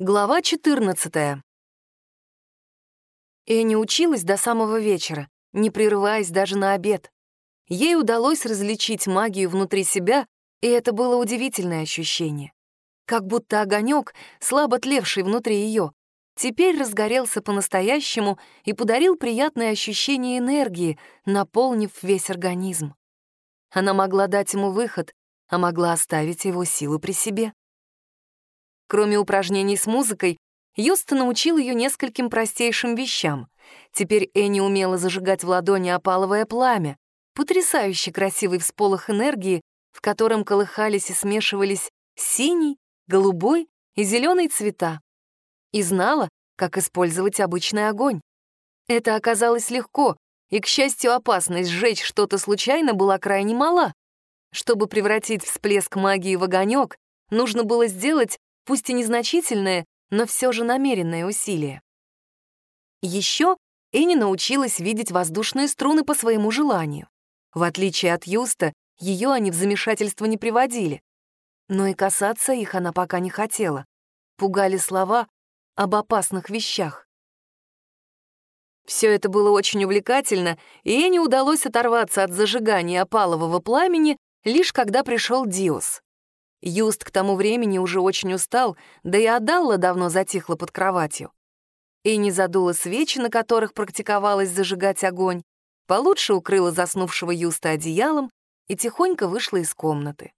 Глава 14. Эни училась до самого вечера, не прерываясь даже на обед. Ей удалось различить магию внутри себя, и это было удивительное ощущение. Как будто огонек, слабо тлевший внутри ее, теперь разгорелся по-настоящему и подарил приятное ощущение энергии, наполнив весь организм. Она могла дать ему выход, а могла оставить его силу при себе. Кроме упражнений с музыкой, Юста научил ее нескольким простейшим вещам. Теперь Энни умела зажигать в ладони опаловое пламя, потрясающе красивый всполох энергии, в котором колыхались и смешивались синий, голубой и зеленый цвета. И знала, как использовать обычный огонь. Это оказалось легко, и, к счастью, опасность сжечь что-то случайно была крайне мала. Чтобы превратить всплеск магии в огонек, нужно было сделать пусть и незначительное, но все же намеренное усилие. Еще Энни научилась видеть воздушные струны по своему желанию. В отличие от Юста, ее они в замешательство не приводили. Но и касаться их она пока не хотела. Пугали слова об опасных вещах. Все это было очень увлекательно, и Энни удалось оторваться от зажигания опалового пламени, лишь когда пришел Диос. Юст к тому времени уже очень устал, да и Адалла давно затихла под кроватью. И не задула свечи, на которых практиковалась зажигать огонь, получше укрыла заснувшего Юста одеялом и тихонько вышла из комнаты.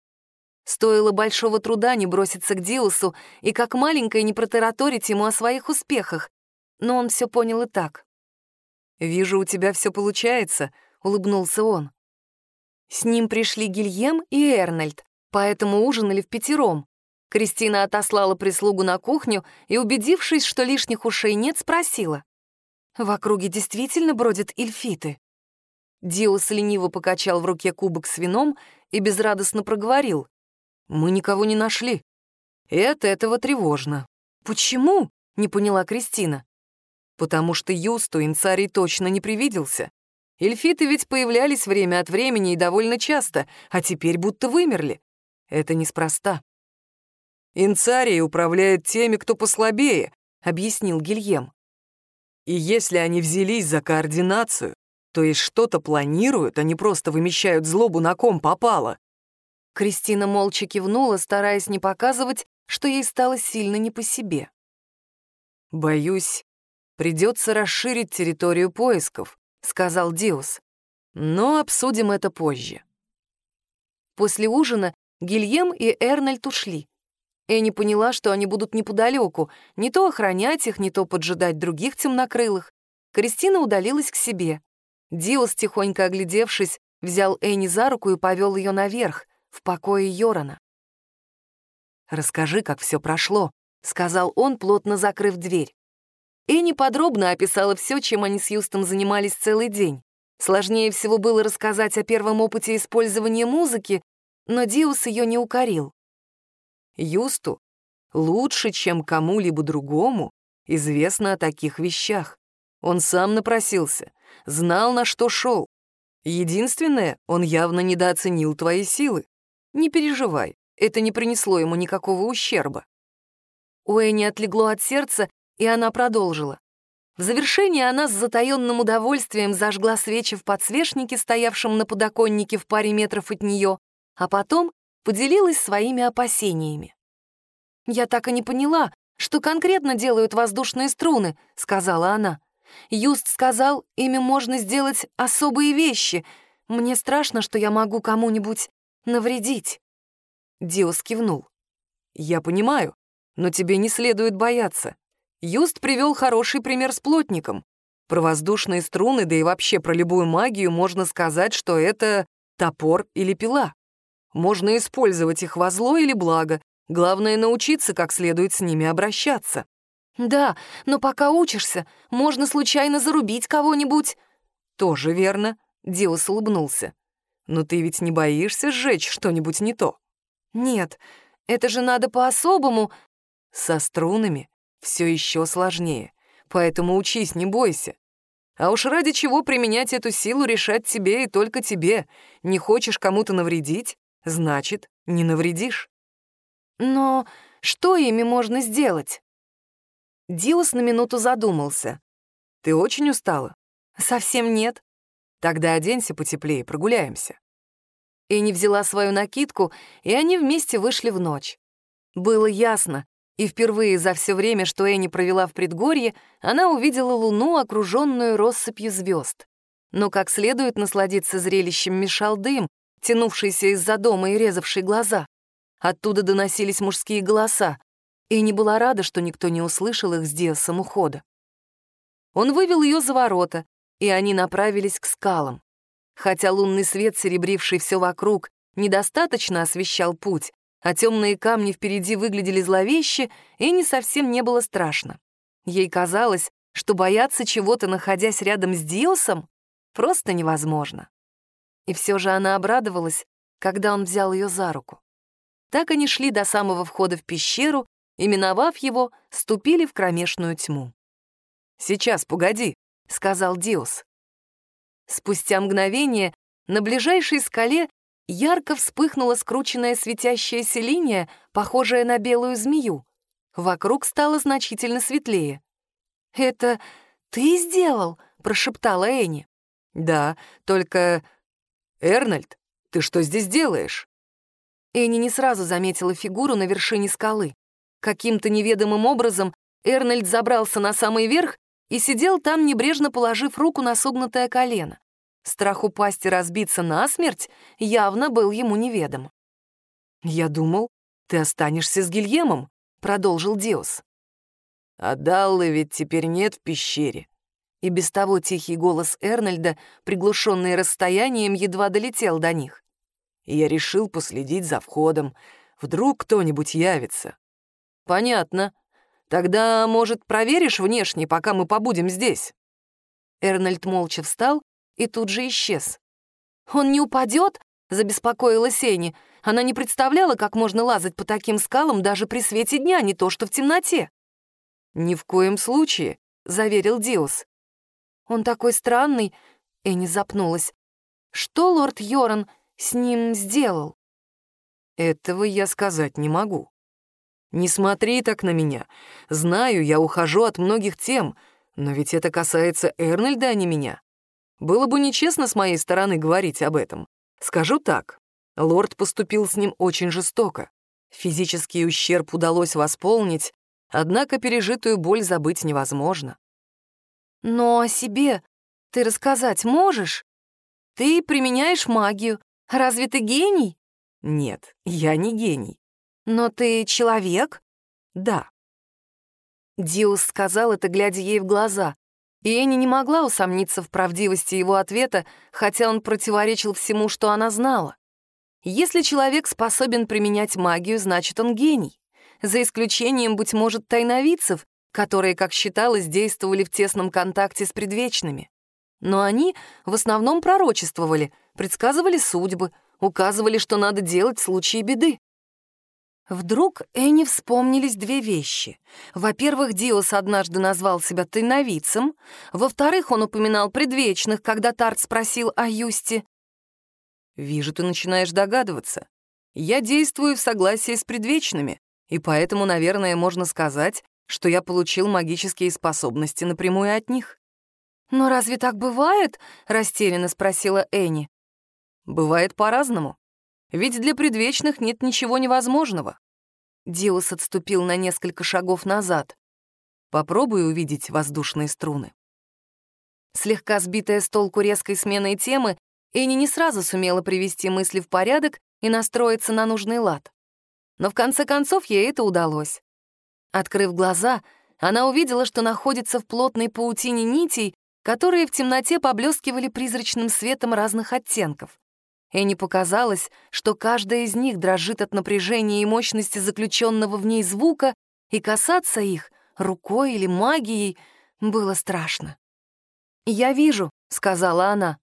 Стоило большого труда не броситься к Диусу и как маленькой не протараторить ему о своих успехах, но он все понял и так. «Вижу, у тебя все получается», — улыбнулся он. С ним пришли Гильем и Эрнольд, поэтому ужинали в пятером. Кристина отослала прислугу на кухню и, убедившись, что лишних ушей нет, спросила. «В округе действительно бродят эльфиты?» Диос лениво покачал в руке кубок с вином и безрадостно проговорил. «Мы никого не нашли. И от этого тревожно». «Почему?» — не поняла Кристина. «Потому что Юсту инцарий точно не привиделся. Эльфиты ведь появлялись время от времени и довольно часто, а теперь будто вымерли. Это неспроста. «Инцарий управляет теми, кто послабее», — объяснил Гильем. «И если они взялись за координацию, то есть что-то планируют, а не просто вымещают злобу на ком попало». Кристина молча кивнула, стараясь не показывать, что ей стало сильно не по себе. «Боюсь, придется расширить территорию поисков», — сказал Диус. «Но обсудим это позже». После ужина Гильем и Эрнольд ушли. Энни поняла, что они будут неподалеку, не то охранять их, не то поджидать других темнокрылых. Кристина удалилась к себе. Диос, тихонько оглядевшись, взял Энни за руку и повел ее наверх, в покое Йорона. «Расскажи, как все прошло», — сказал он, плотно закрыв дверь. Энни подробно описала все, чем они с Юстом занимались целый день. Сложнее всего было рассказать о первом опыте использования музыки, но Диус ее не укорил. Юсту лучше, чем кому-либо другому, известно о таких вещах. Он сам напросился, знал, на что шел. Единственное, он явно недооценил твои силы. Не переживай, это не принесло ему никакого ущерба. У Энни отлегло от сердца, и она продолжила. В завершение она с затаённым удовольствием зажгла свечи в подсвечнике, стоявшем на подоконнике в паре метров от нее, а потом поделилась своими опасениями. «Я так и не поняла, что конкретно делают воздушные струны», — сказала она. «Юст сказал, ими можно сделать особые вещи. Мне страшно, что я могу кому-нибудь навредить». Диос кивнул. «Я понимаю, но тебе не следует бояться. Юст привел хороший пример с плотником. Про воздушные струны, да и вообще про любую магию можно сказать, что это топор или пила. Можно использовать их во зло или благо. Главное — научиться, как следует с ними обращаться. «Да, но пока учишься, можно случайно зарубить кого-нибудь». «Тоже верно», — Диос улыбнулся. «Но ты ведь не боишься сжечь что-нибудь не то?» «Нет, это же надо по-особому». «Со струнами все еще сложнее, поэтому учись, не бойся. А уж ради чего применять эту силу решать тебе и только тебе. Не хочешь кому-то навредить? Значит, не навредишь. Но что ими можно сделать? Диус на минуту задумался. «Ты очень устала?» «Совсем нет». «Тогда оденься потеплее, прогуляемся». Энни взяла свою накидку, и они вместе вышли в ночь. Было ясно, и впервые за все время, что Энни провела в предгорье, она увидела луну, окруженную россыпью звезд. Но как следует насладиться зрелищем мешал дым, тянувшийся из-за дома и резавший глаза. Оттуда доносились мужские голоса, и не была рада, что никто не услышал их с Диасом ухода. Он вывел ее за ворота, и они направились к скалам. Хотя лунный свет, серебривший все вокруг, недостаточно освещал путь, а темные камни впереди выглядели зловеще, и не совсем не было страшно. Ей казалось, что бояться чего-то, находясь рядом с Диосом, просто невозможно. И все же она обрадовалась, когда он взял ее за руку. Так они шли до самого входа в пещеру, и, миновав его, ступили в кромешную тьму. «Сейчас, погоди», — сказал Диос. Спустя мгновение на ближайшей скале ярко вспыхнула скрученная светящаяся линия, похожая на белую змею. Вокруг стало значительно светлее. «Это ты сделал?» — прошептала Энни. «Да, только... Эрнольд, ты что здесь делаешь?» Энни не сразу заметила фигуру на вершине скалы. Каким-то неведомым образом Эрнольд забрался на самый верх и сидел там, небрежно положив руку на согнутое колено. Страх упасть и разбиться насмерть явно был ему неведом. «Я думал, ты останешься с Гильемом», — продолжил Диос. «А Даллы ведь теперь нет в пещере». И без того тихий голос Эрнольда, приглушенный расстоянием, едва долетел до них. Я решил последить за входом. Вдруг кто-нибудь явится. «Понятно. Тогда, может, проверишь внешне, пока мы побудем здесь?» Эрнольд молча встал и тут же исчез. «Он не упадет?» — забеспокоилась Энни. Она не представляла, как можно лазать по таким скалам даже при свете дня, не то что в темноте. «Ни в коем случае», — заверил Диус. «Он такой странный», — Энни запнулась. «Что лорд Йоран с ним сделал?» «Этого я сказать не могу. Не смотри так на меня. Знаю, я ухожу от многих тем, но ведь это касается Эрнольда, а не меня. Было бы нечестно с моей стороны говорить об этом. Скажу так, лорд поступил с ним очень жестоко. Физический ущерб удалось восполнить, однако пережитую боль забыть невозможно. Но о себе ты рассказать можешь? Ты применяешь магию. Разве ты гений? Нет, я не гений. «Но ты человек?» «Да». Диус сказал это, глядя ей в глаза, и Энни не могла усомниться в правдивости его ответа, хотя он противоречил всему, что она знала. Если человек способен применять магию, значит, он гений. За исключением, быть может, тайновидцев, которые, как считалось, действовали в тесном контакте с предвечными. Но они в основном пророчествовали, предсказывали судьбы, указывали, что надо делать в случае беды. Вдруг Энни вспомнились две вещи. Во-первых, Диос однажды назвал себя тайновицем. Во-вторых, он упоминал предвечных, когда Тарт спросил о Юсте. «Вижу, ты начинаешь догадываться. Я действую в согласии с предвечными, и поэтому, наверное, можно сказать, что я получил магические способности напрямую от них». «Но разве так бывает?» — растерянно спросила Энни. «Бывает по-разному. Ведь для предвечных нет ничего невозможного. Диус отступил на несколько шагов назад. Попробуй увидеть воздушные струны. Слегка сбитая с толку резкой сменой темы, Энни не сразу сумела привести мысли в порядок и настроиться на нужный лад. Но в конце концов ей это удалось. Открыв глаза, она увидела, что находится в плотной паутине нитей, которые в темноте поблескивали призрачным светом разных оттенков. Энни показалось, что каждая из них дрожит от напряжения и мощности заключенного в ней звука, и касаться их рукой или магией было страшно. «Я вижу», — сказала она.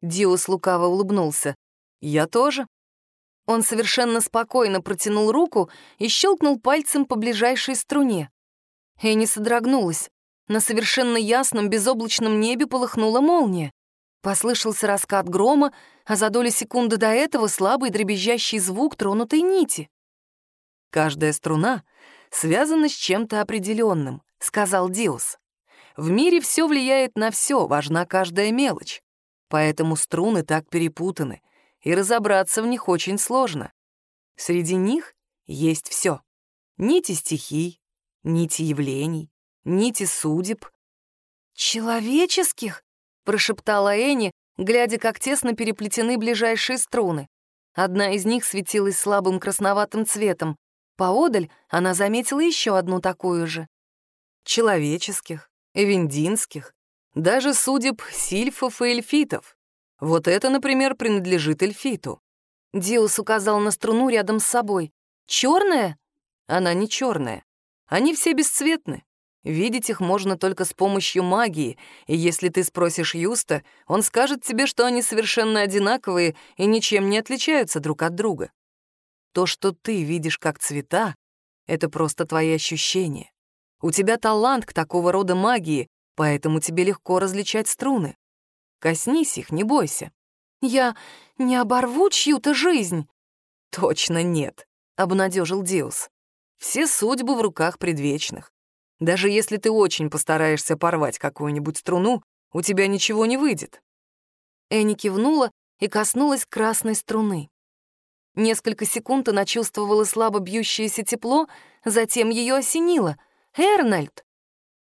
Диус лукаво улыбнулся. «Я тоже». Он совершенно спокойно протянул руку и щелкнул пальцем по ближайшей струне. Энни содрогнулась. На совершенно ясном безоблачном небе полыхнула молния. Послышался раскат грома, а за доли секунды до этого слабый дребезжащий звук тронутой нити. Каждая струна связана с чем-то определенным, сказал Диус. «В мире все влияет на все, важна каждая мелочь. Поэтому струны так перепутаны, и разобраться в них очень сложно. Среди них есть все. Нити стихий, нити явлений, нити судеб. «Человеческих?» — прошептала Энни, глядя, как тесно переплетены ближайшие струны. Одна из них светилась слабым красноватым цветом. Поодаль она заметила еще одну такую же. Человеческих, эвендинских, даже судеб сильфов и эльфитов. Вот это, например, принадлежит эльфиту. Диус указал на струну рядом с собой. Черная? Она не черная. Они все бесцветны. Видеть их можно только с помощью магии, и если ты спросишь Юста, он скажет тебе, что они совершенно одинаковые и ничем не отличаются друг от друга. То, что ты видишь как цвета, — это просто твои ощущения. У тебя талант к такого рода магии, поэтому тебе легко различать струны. Коснись их, не бойся. Я не оборву чью-то жизнь? Точно нет, — обнадежил Диус. Все судьбы в руках предвечных. Даже если ты очень постараешься порвать какую-нибудь струну, у тебя ничего не выйдет». Энни кивнула и коснулась красной струны. Несколько секунд она чувствовала слабо бьющееся тепло, затем ее осенило. «Эрнольд!»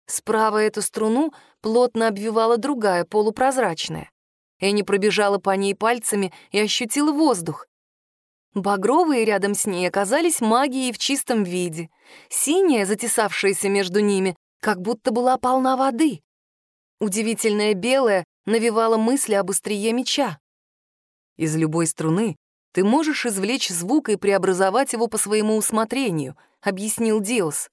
Справа эту струну плотно обвивала другая, полупрозрачная. Энни пробежала по ней пальцами и ощутила воздух. Багровые рядом с ней оказались магией в чистом виде. Синяя, затесавшаяся между ними, как будто была полна воды. Удивительная белая навевала мысли об острие меча. Из любой струны ты можешь извлечь звук и преобразовать его по своему усмотрению, объяснил Диос.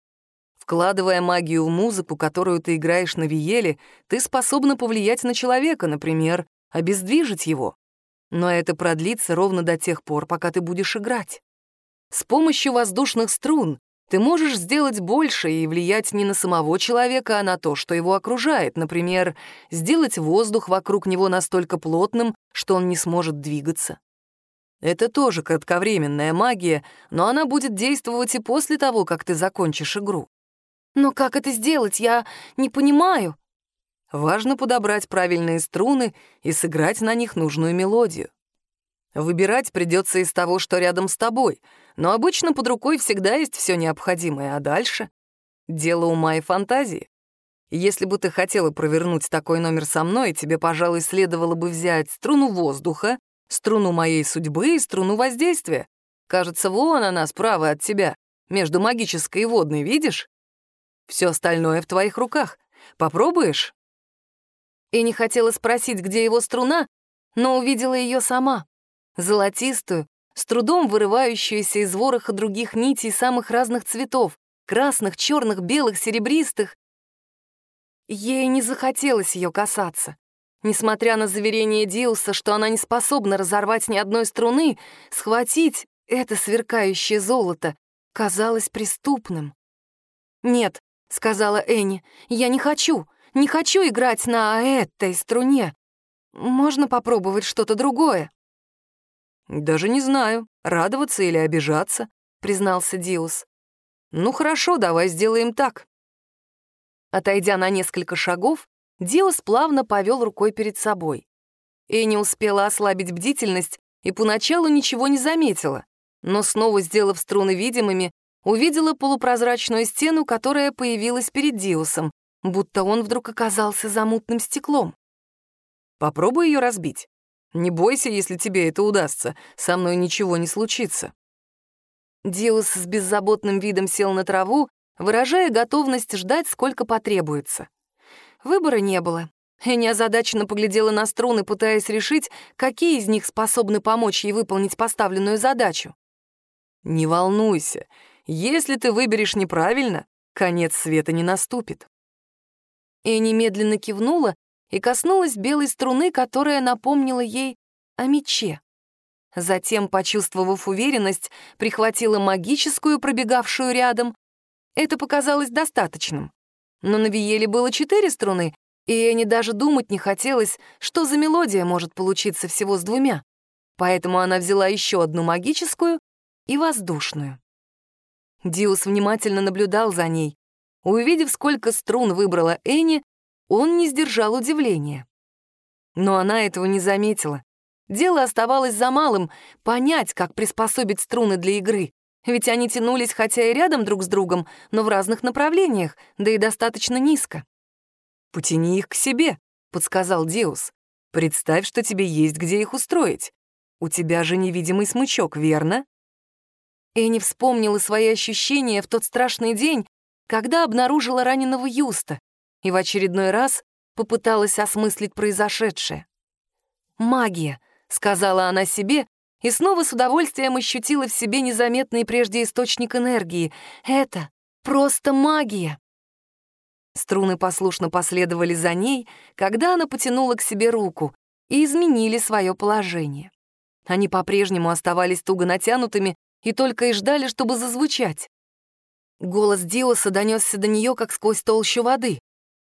Вкладывая магию в музыку, которую ты играешь на виеле, ты способна повлиять на человека, например, обездвижить его но это продлится ровно до тех пор, пока ты будешь играть. С помощью воздушных струн ты можешь сделать больше и влиять не на самого человека, а на то, что его окружает. Например, сделать воздух вокруг него настолько плотным, что он не сможет двигаться. Это тоже кратковременная магия, но она будет действовать и после того, как ты закончишь игру. Но как это сделать, я не понимаю. Важно подобрать правильные струны и сыграть на них нужную мелодию. Выбирать придется из того, что рядом с тобой, но обычно под рукой всегда есть все необходимое, а дальше — дело ума и фантазии. Если бы ты хотела провернуть такой номер со мной, тебе, пожалуй, следовало бы взять струну воздуха, струну моей судьбы и струну воздействия. Кажется, вон она справа от тебя, между магической и водной, видишь? Все остальное в твоих руках. Попробуешь? и не хотела спросить, где его струна, но увидела ее сама. Золотистую, с трудом вырывающуюся из вороха других нитей самых разных цветов — красных, черных, белых, серебристых. Ей не захотелось ее касаться. Несмотря на заверение Диуса, что она не способна разорвать ни одной струны, схватить это сверкающее золото казалось преступным. «Нет», — сказала Энни, — «я не хочу. Не хочу играть на этой струне. Можно попробовать что-то другое». «Даже не знаю, радоваться или обижаться», — признался Диус. «Ну хорошо, давай сделаем так». Отойдя на несколько шагов, Диус плавно повел рукой перед собой. И не успела ослабить бдительность и поначалу ничего не заметила, но снова сделав струны видимыми, увидела полупрозрачную стену, которая появилась перед Диусом, будто он вдруг оказался за мутным стеклом. «Попробуй ее разбить. Не бойся, если тебе это удастся, со мной ничего не случится». Диус с беззаботным видом сел на траву, выражая готовность ждать, сколько потребуется. Выбора не было. Эня озадаченно поглядела на струны, пытаясь решить, какие из них способны помочь ей выполнить поставленную задачу. «Не волнуйся, если ты выберешь неправильно, конец света не наступит». И немедленно кивнула и коснулась белой струны, которая напомнила ей о мече. Затем, почувствовав уверенность, прихватила магическую, пробегавшую рядом. Это показалось достаточным. Но на Виеле было четыре струны, и Эни даже думать не хотелось, что за мелодия может получиться всего с двумя. Поэтому она взяла еще одну магическую и воздушную. Диус внимательно наблюдал за ней, Увидев, сколько струн выбрала Энни, он не сдержал удивления. Но она этого не заметила. Дело оставалось за малым — понять, как приспособить струны для игры. Ведь они тянулись хотя и рядом друг с другом, но в разных направлениях, да и достаточно низко. «Потяни их к себе», — подсказал Диус. «Представь, что тебе есть где их устроить. У тебя же невидимый смычок, верно?» Энни вспомнила свои ощущения в тот страшный день, когда обнаружила раненого Юста, и в очередной раз попыталась осмыслить произошедшее. «Магия», — сказала она себе, и снова с удовольствием ощутила в себе незаметный прежде источник энергии. «Это просто магия!» Струны послушно последовали за ней, когда она потянула к себе руку, и изменили свое положение. Они по-прежнему оставались туго натянутыми и только и ждали, чтобы зазвучать. Голос Диоса донесся до нее, как сквозь толщу воды.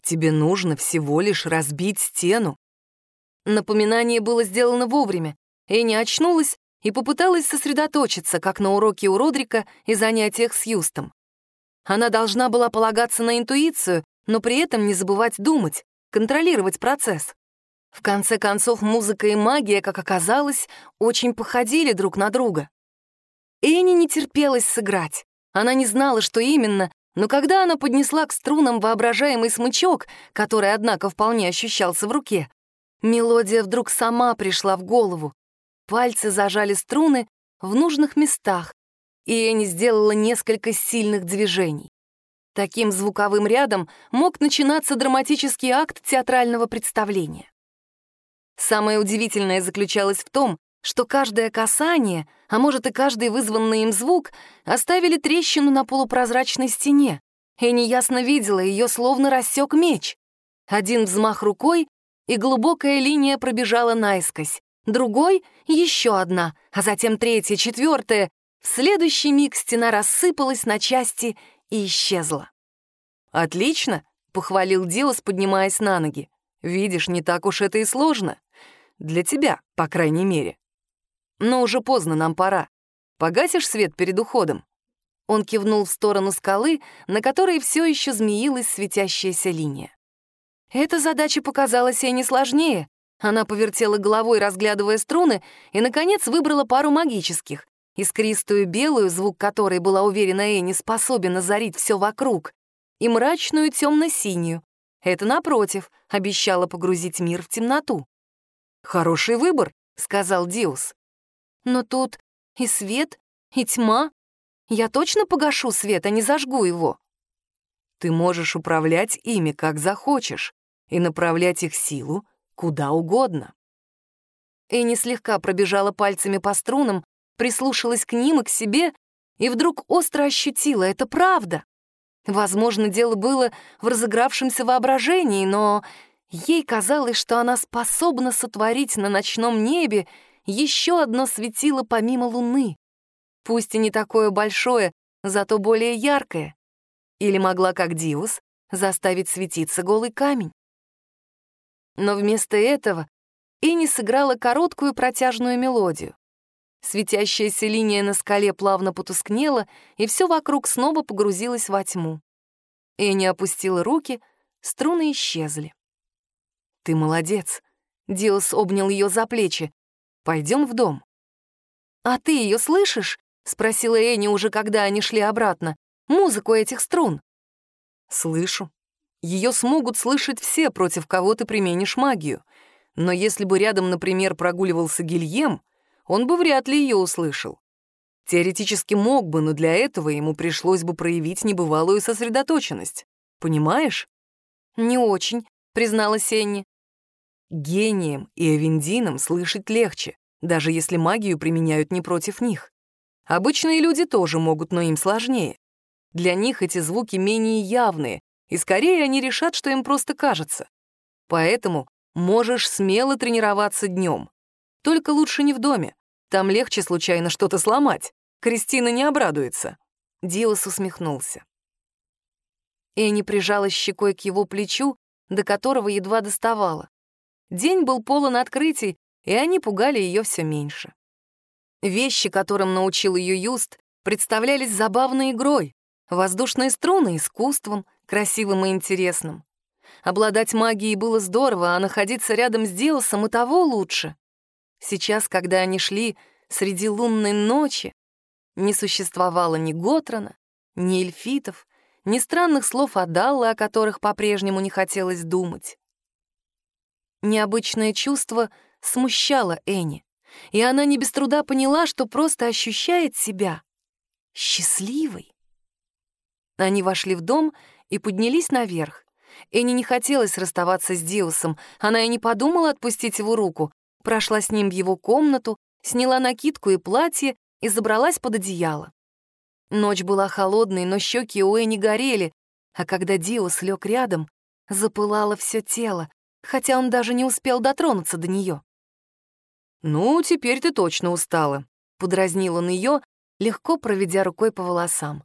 «Тебе нужно всего лишь разбить стену». Напоминание было сделано вовремя. Энни очнулась и попыталась сосредоточиться, как на уроке у Родрика и занятиях с Юстом. Она должна была полагаться на интуицию, но при этом не забывать думать, контролировать процесс. В конце концов, музыка и магия, как оказалось, очень походили друг на друга. Энни не терпелась сыграть. Она не знала, что именно, но когда она поднесла к струнам воображаемый смычок, который, однако, вполне ощущался в руке, мелодия вдруг сама пришла в голову. Пальцы зажали струны в нужных местах, и Энни сделала несколько сильных движений. Таким звуковым рядом мог начинаться драматический акт театрального представления. Самое удивительное заключалось в том, что каждое касание, а может и каждый вызванный им звук, оставили трещину на полупрозрачной стене. Энни ясно видела, ее словно рассек меч. Один взмах рукой, и глубокая линия пробежала наискось. Другой — еще одна, а затем третья, четвертая, в следующий миг стена рассыпалась на части и исчезла. «Отлично!» — похвалил Диос, поднимаясь на ноги. «Видишь, не так уж это и сложно. Для тебя, по крайней мере. Но уже поздно, нам пора. Погасишь свет перед уходом?» Он кивнул в сторону скалы, на которой все еще змеилась светящаяся линия. Эта задача показалась ей не сложнее. Она повертела головой, разглядывая струны, и, наконец, выбрала пару магических, искристую белую, звук которой, была уверена Энни, способен озарить все вокруг, и мрачную темно-синюю. Это, напротив, обещало погрузить мир в темноту. «Хороший выбор», — сказал Диус. «Но тут и свет, и тьма. Я точно погашу свет, а не зажгу его?» «Ты можешь управлять ими, как захочешь, и направлять их силу куда угодно». Энни слегка пробежала пальцами по струнам, прислушалась к ним и к себе, и вдруг остро ощутила — это правда. Возможно, дело было в разыгравшемся воображении, но ей казалось, что она способна сотворить на ночном небе еще одно светило помимо луны. Пусть и не такое большое, зато более яркое. Или могла, как Диус, заставить светиться голый камень. Но вместо этого Энни сыграла короткую протяжную мелодию. Светящаяся линия на скале плавно потускнела, и все вокруг снова погрузилось во тьму. Энни опустила руки, струны исчезли. «Ты молодец!» — Диос обнял ее за плечи. «Пойдем в дом». «А ты ее слышишь?» — спросила Энни уже, когда они шли обратно. «Музыку этих струн». «Слышу. Ее смогут слышать все, против кого ты применишь магию. Но если бы рядом, например, прогуливался Гильем, он бы вряд ли ее услышал. Теоретически мог бы, но для этого ему пришлось бы проявить небывалую сосредоточенность. Понимаешь? Не очень, признала Сенни. Гением и Авендинам слышать легче, даже если магию применяют не против них. Обычные люди тоже могут, но им сложнее. Для них эти звуки менее явные, и скорее они решат, что им просто кажется. Поэтому можешь смело тренироваться днем. Только лучше не в доме. Там легче случайно что-то сломать. Кристина не обрадуется». Диос усмехнулся. Энни прижалась щекой к его плечу, до которого едва доставала. День был полон открытий, и они пугали ее все меньше. Вещи, которым научил ее Юст, представлялись забавной игрой, воздушные струны — искусством, красивым и интересным. Обладать магией было здорово, а находиться рядом с Диосом и того лучше. Сейчас, когда они шли среди лунной ночи, не существовало ни Готрона, ни эльфитов, ни странных слов Адаллы, о которых по-прежнему не хотелось думать. Необычное чувство смущало Энни, и она не без труда поняла, что просто ощущает себя счастливой. Они вошли в дом и поднялись наверх. Энни не хотелось расставаться с Диусом, она и не подумала отпустить его руку, прошла с ним в его комнату, сняла накидку и платье и забралась под одеяло. Ночь была холодной, но щеки у Энни горели, а когда Диус лег рядом, запылало все тело, хотя он даже не успел дотронуться до нее. «Ну, теперь ты точно устала», — подразнил он ее, легко проведя рукой по волосам.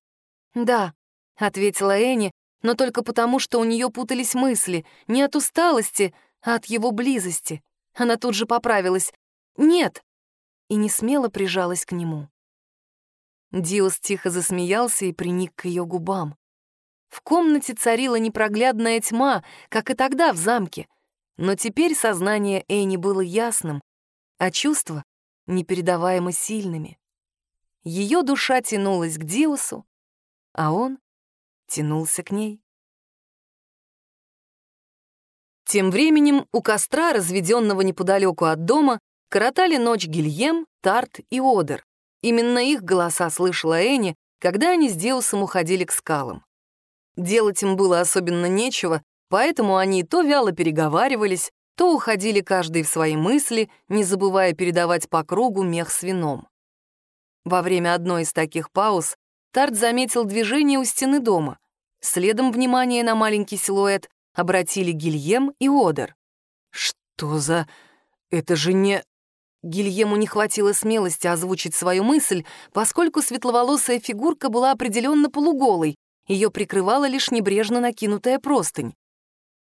«Да», — ответила Энни, но только потому, что у нее путались мысли, не от усталости, а от его близости. Она тут же поправилась. «Нет!» и не смело прижалась к нему. Диос тихо засмеялся и приник к ее губам. В комнате царила непроглядная тьма, как и тогда в замке, но теперь сознание Эни было ясным, а чувства — непередаваемо сильными. Ее душа тянулась к Диосу, а он тянулся к ней. Тем временем у костра, разведенного неподалеку от дома, коротали ночь Гильем, Тарт и Одер. Именно их голоса слышала Энни, когда они с Деусом уходили к скалам. Делать им было особенно нечего, поэтому они то вяло переговаривались, то уходили каждый в свои мысли, не забывая передавать по кругу мех с вином. Во время одной из таких пауз Тарт заметил движение у стены дома. Следом внимание на маленький силуэт обратили Гильем и Одер. «Что за... Это же не...» Гильему не хватило смелости озвучить свою мысль, поскольку светловолосая фигурка была определенно полуголой, ее прикрывала лишь небрежно накинутая простынь.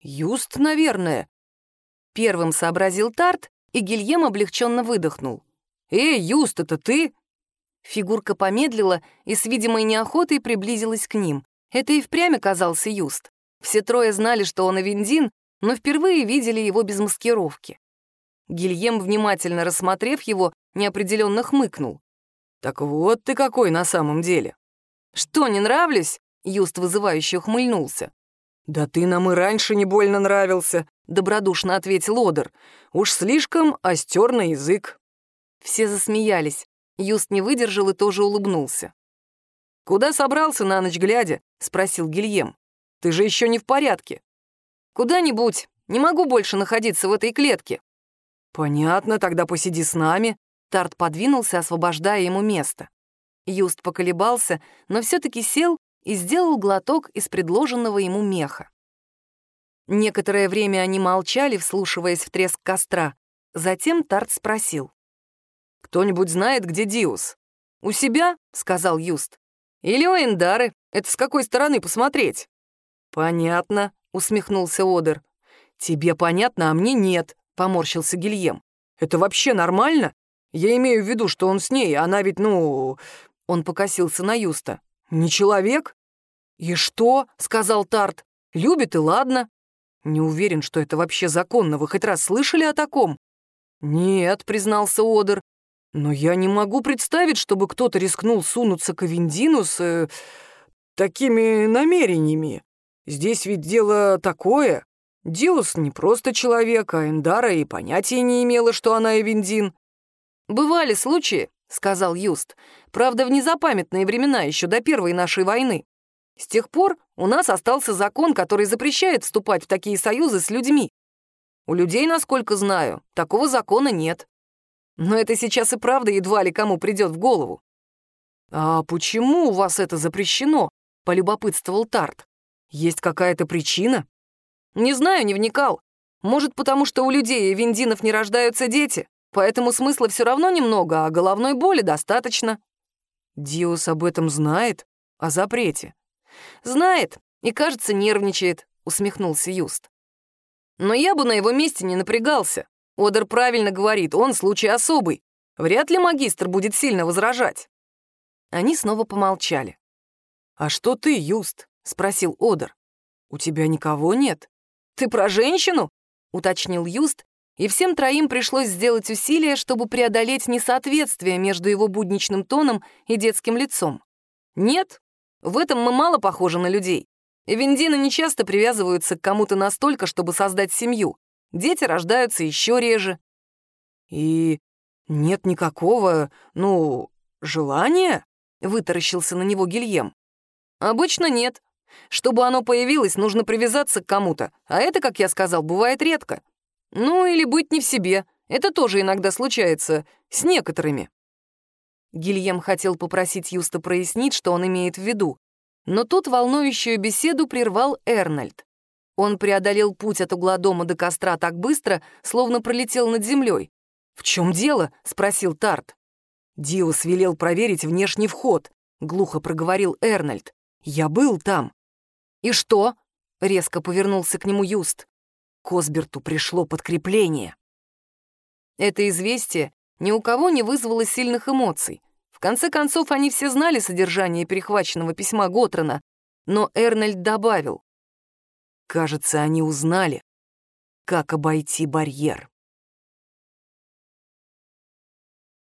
«Юст, наверное», — первым сообразил Тарт, и Гильем облегченно выдохнул. «Эй, Юст, это ты?» Фигурка помедлила и с видимой неохотой приблизилась к ним. Это и впрямь оказался Юст. Все трое знали, что он Авендин, но впервые видели его без маскировки. Гильем, внимательно рассмотрев его, неопределенно хмыкнул. «Так вот ты какой на самом деле!» «Что, не нравлюсь?» — Юст вызывающе ухмыльнулся. «Да ты нам и раньше не больно нравился», — добродушно ответил Одер. «Уж слишком остер язык». Все засмеялись. Юст не выдержал и тоже улыбнулся. «Куда собрался на ночь глядя?» — спросил Гильем. «Ты же еще не в порядке». «Куда-нибудь. Не могу больше находиться в этой клетке». «Понятно, тогда посиди с нами». Тарт подвинулся, освобождая ему место. Юст поколебался, но все-таки сел и сделал глоток из предложенного ему меха. Некоторое время они молчали, вслушиваясь в треск костра. Затем Тарт спросил. «Кто-нибудь знает, где Диус?» «У себя», — сказал Юст. «Или у Эндары. Это с какой стороны посмотреть?» «Понятно», — усмехнулся Одер. «Тебе понятно, а мне нет», — поморщился Гильем. «Это вообще нормально? Я имею в виду, что он с ней, она ведь, ну...» Он покосился на Юста. «Не человек?» «И что?» — сказал Тарт. «Любит и ладно». «Не уверен, что это вообще законно. Вы хоть раз слышали о таком?» «Нет», — признался Одер. Но я не могу представить, чтобы кто-то рискнул сунуться к Авендину с... Э, такими намерениями. Здесь ведь дело такое. Диус не просто человек, а Эндара и понятия не имела, что она Эвендин. «Бывали случаи», — сказал Юст. «Правда, в незапамятные времена, еще до первой нашей войны. С тех пор у нас остался закон, который запрещает вступать в такие союзы с людьми. У людей, насколько знаю, такого закона нет. Но это сейчас и правда едва ли кому придет в голову. «А почему у вас это запрещено?» — полюбопытствовал Тарт. «Есть какая-то причина?» «Не знаю, не вникал. Может, потому что у людей и виндинов не рождаются дети, поэтому смысла все равно немного, а головной боли достаточно». «Диус об этом знает? О запрете?» «Знает и, кажется, нервничает», — усмехнулся Юст. «Но я бы на его месте не напрягался. Одер правильно говорит, он случай особый. Вряд ли магистр будет сильно возражать. Они снова помолчали. «А что ты, Юст?» — спросил Одер. «У тебя никого нет?» «Ты про женщину?» — уточнил Юст, и всем троим пришлось сделать усилия, чтобы преодолеть несоответствие между его будничным тоном и детским лицом. «Нет, в этом мы мало похожи на людей. Вендины не часто привязываются к кому-то настолько, чтобы создать семью. Дети рождаются еще реже». «И нет никакого, ну, желания?» — вытаращился на него Гильем. «Обычно нет. Чтобы оно появилось, нужно привязаться к кому-то, а это, как я сказал, бывает редко. Ну, или быть не в себе. Это тоже иногда случается с некоторыми». Гильем хотел попросить Юста прояснить, что он имеет в виду. Но тут волнующую беседу прервал Эрнольд. Он преодолел путь от угла дома до костра так быстро, словно пролетел над землей. «В чем дело?» — спросил Тарт. «Диус велел проверить внешний вход», — глухо проговорил Эрнольд. «Я был там». «И что?» — резко повернулся к нему Юст. К Осберту пришло подкрепление. Это известие ни у кого не вызвало сильных эмоций. В конце концов, они все знали содержание перехваченного письма Готрона, но Эрнольд добавил. «Кажется, они узнали, как обойти барьер».